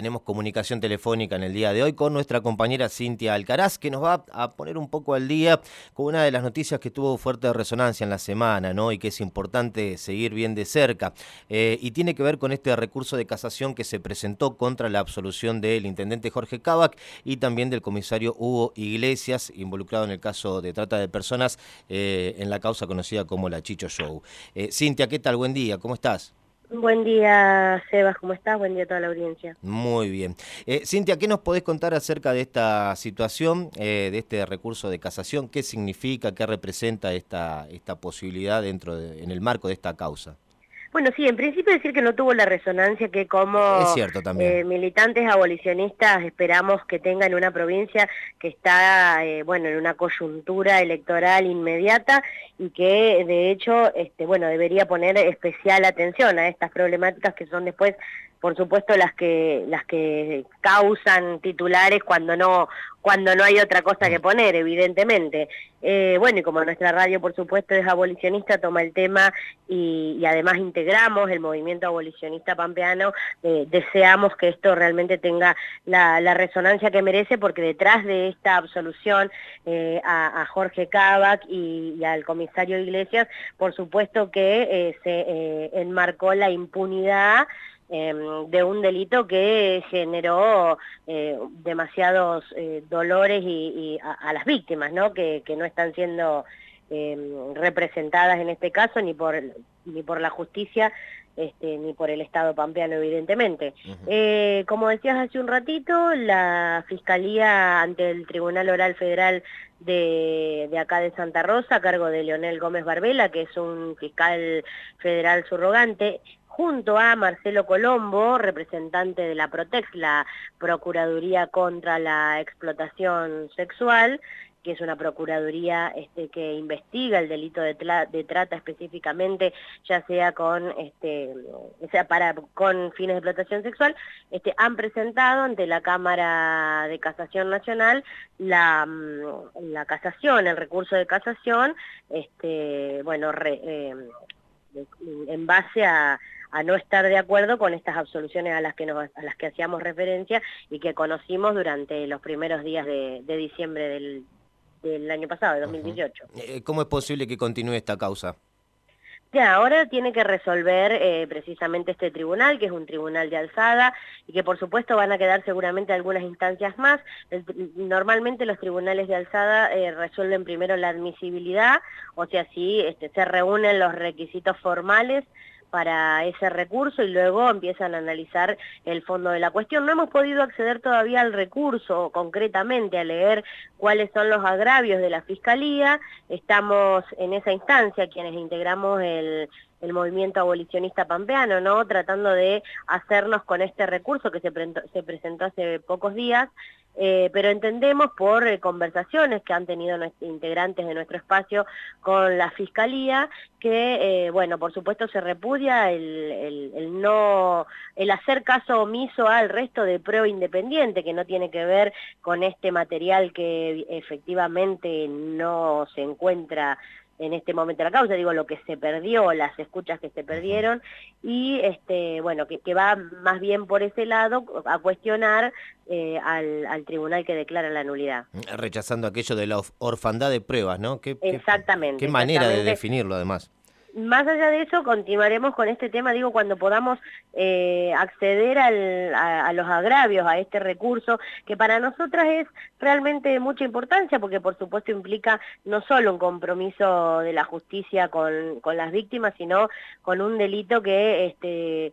Tenemos comunicación telefónica en el día de hoy con nuestra compañera Cintia Alcaraz, que nos va a poner un poco al día con una de las noticias que tuvo fuerte resonancia en la semana, ¿no? Y que es importante seguir bien de cerca. Eh, y tiene que ver con este recurso de casación que se presentó contra la absolución del intendente Jorge Cavac y también del comisario Hugo Iglesias, involucrado en el caso de trata de personas eh, en la causa conocida como la Chicho Show. Eh, Cintia, ¿qué tal? Buen día, ¿cómo estás? Buen día, Sebas, ¿cómo estás? Buen día a toda la audiencia. Muy bien. Eh, Cintia, ¿qué nos podés contar acerca de esta situación, eh, de este recurso de casación? ¿Qué significa, qué representa esta, esta posibilidad dentro de, en el marco de esta causa? Bueno, sí, en principio decir que no tuvo la resonancia que como eh, militantes abolicionistas esperamos que tenga en una provincia que está, eh, bueno, en una coyuntura electoral inmediata y que de hecho, este, bueno, debería poner especial atención a estas problemáticas que son después por supuesto las que las que causan titulares cuando no cuando no hay otra cosa que poner evidentemente eh, bueno y como nuestra radio por supuesto es abolicionista toma el tema y, además integramos el movimiento abolicionista pampeano eh, deseamos que esto realmente tenga la, resonancia que merece porque detrás de esta absolución eh, a, Jorge Cavac y, y, al comisario Iglesias por supuesto que se enmarcó la impunidad Em, de un delito que generó eh, demasiados eh, dolores y, a, las víctimas, ¿no? Que, no están siendo em, representadas en este caso ni por, ni por la justicia este, ni por el Estado pampeano, evidentemente. Eh, como decías hace un ratito, la Fiscalía ante el Tribunal Oral Federal de, de, acá de Santa Rosa, a cargo de Leonel Gómez Barbela, que es un fiscal federal subrogante, junto a Marcelo Colombo, representante de la Protex, la Procuraduría contra la Explotación Sexual, que es una procuraduría este, que investiga el delito de, trata específicamente, ya sea con, este, para, con fines de explotación sexual, este, han presentado ante la Cámara de Casación Nacional la, mm, casación, el recurso de casación, bueno, eh, en base a a no estar de acuerdo con estas absoluciones a las que, nos, a las que hacíamos referencia y que conocimos durante los primeros días de, diciembre del, del, año pasado, de 2018. Eh, ¿Cómo es posible que continúe esta causa? Ya, ahora tiene que resolver eh, precisamente este tribunal, que es un tribunal de alzada, y que por supuesto van a quedar seguramente algunas instancias más. normalmente los tribunales de alzada eh, resuelven primero la admisibilidad, o sea, si este, se reúnen los requisitos formales para ese recurso y luego empiezan a analizar el fondo de la cuestión. No hemos podido acceder todavía al recurso concretamente, a leer cuáles son los agravios de la Fiscalía. Estamos en esa instancia, quienes integramos el, movimiento abolicionista pampeano, ¿no? Tratando de hacernos con este recurso que se presentó hace pocos días, eh, pero entendemos por eh, conversaciones que han tenido integrantes de nuestro espacio con la Fiscalía que, eh, bueno, por supuesto se repudia el, el, no, el hacer caso omiso al resto de prueba independiente, que no tiene que ver con este material que efectivamente no se encuentra en este momento de la causa, digo lo que se perdió, las escuchas que se perdieron, y este, bueno, que, va más bien por ese lado a cuestionar eh, al, tribunal que declara la nulidad. Rechazando aquello de la orfandad de pruebas, ¿no? ¿Qué, exactamente. Qué, manera de definirlo además más allá de eso, continuaremos con este tema, digo, cuando podamos eh, acceder a, los agravios, a este recurso, que para nosotras es realmente de mucha importancia, porque por supuesto implica no solo un compromiso de la justicia con, las víctimas, sino con un delito que este,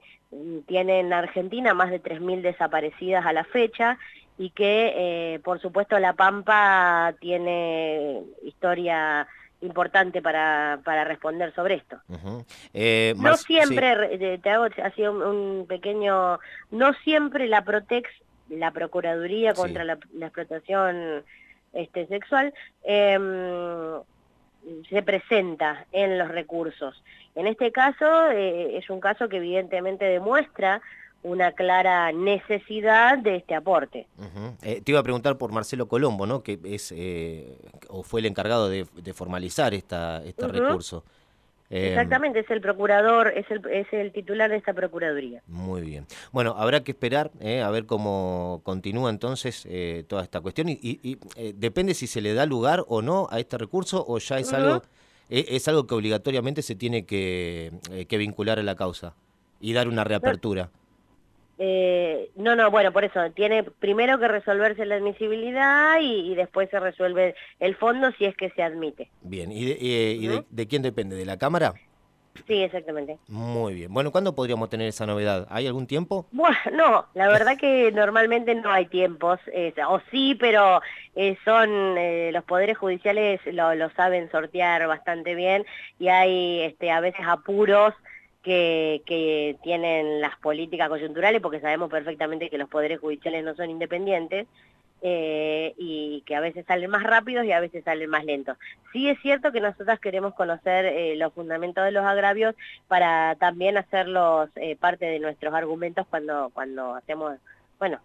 tiene en Argentina más de 3.000 desaparecidas a la fecha, y que, eh, por supuesto, La Pampa tiene historia importante para, para responder sobre esto. Eh, no siempre, te hago así un, pequeño, no siempre la Protex, la Procuraduría contra la, explotación este, sexual, em, se presenta en los recursos. En este caso eh, es un caso que evidentemente demuestra una clara necesidad de este aporte. Eh, te iba a preguntar por Marcelo Colombo, ¿no? que es eh, o fue el encargado de, formalizar esta, este recurso. Eh, Exactamente, es el procurador, es el, es el titular de esta Procuraduría. Muy bien. Bueno, habrá que esperar eh, a ver cómo continúa entonces eh, toda esta cuestión y, depende si se le da lugar o no a este recurso o ya es algo es, algo que obligatoriamente se tiene que, que vincular a la causa y dar una reapertura. Eh, no, no, bueno, por eso, tiene primero que resolverse la admisibilidad y, después se resuelve el fondo si es que se admite. Bien, ¿y, de, quién depende? ¿De la Cámara? Sí, exactamente. Muy bien. Bueno, ¿cuándo podríamos tener esa novedad? ¿Hay algún tiempo? Bueno, no, la verdad que normalmente no hay tiempos, o sí, pero eh, son, eh, los poderes judiciales lo, lo, saben sortear bastante bien y hay este, a veces apuros que, tienen las políticas coyunturales, porque sabemos perfectamente que los poderes judiciales no son independientes, eh, y que a veces salen más rápidos y a veces salen más lentos. Sí es cierto que nosotras queremos conocer eh, los fundamentos de los agravios para también hacerlos eh, parte de nuestros argumentos cuando, cuando hacemos bueno,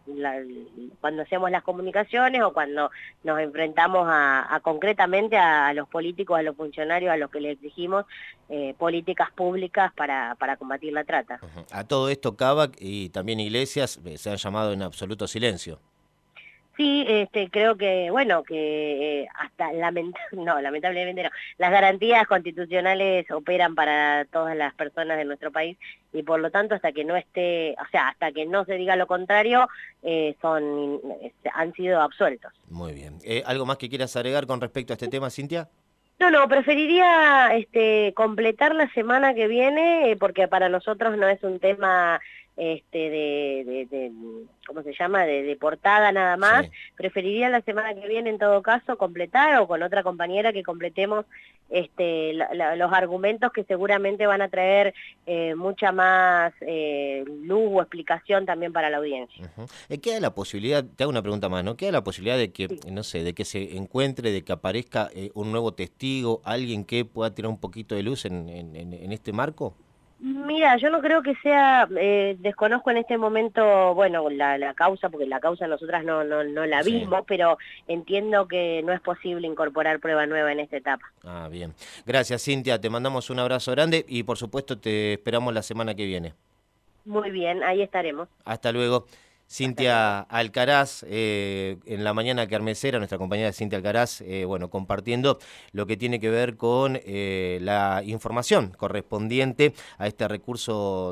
cuando hacemos las comunicaciones o cuando nos enfrentamos a, concretamente a, los políticos, a los funcionarios, a los que les exigimos eh, políticas públicas para, para combatir la trata. A todo esto, Cava y también Iglesias eh, se han llamado en absoluto silencio. Sí, este, creo que, bueno, que eh, hasta lament no, lamentablemente no, las garantías constitucionales operan para todas las personas de nuestro país y por lo tanto hasta que no esté, o sea, hasta que no se diga lo contrario, eh, son, este, han sido absueltos. Muy bien. Eh, ¿Algo más que quieras agregar con respecto a este tema, Cintia? No, no, preferiría este, completar la semana que viene porque para nosotros no es un tema este, de, de, ¿cómo se llama?, de, portada nada más. Preferiría la semana que viene, en todo caso, completar o con otra compañera que completemos este, los argumentos que seguramente van a traer eh, mucha más eh, luz o explicación también para la audiencia. Uh ¿Queda la posibilidad, te hago una pregunta más, ¿no? ¿Queda la posibilidad de que, no sé, de que se encuentre, de que aparezca eh, un nuevo testigo, alguien que pueda tirar un poquito de luz en, en este marco? Mira, yo no creo que sea, eh, desconozco en este momento, bueno, la, causa, porque la causa nosotras no, no, no la vimos, pero entiendo que no es posible incorporar prueba nueva en esta etapa. Ah, bien. Gracias, Cintia, te mandamos un abrazo grande y por supuesto te esperamos la semana que viene. Muy bien, ahí estaremos. Hasta luego. Cintia Alcaraz, eh, en la mañana Carmesera, nuestra compañera Cintia Alcaraz, eh, bueno, compartiendo lo que tiene que ver con eh, la información correspondiente a este recurso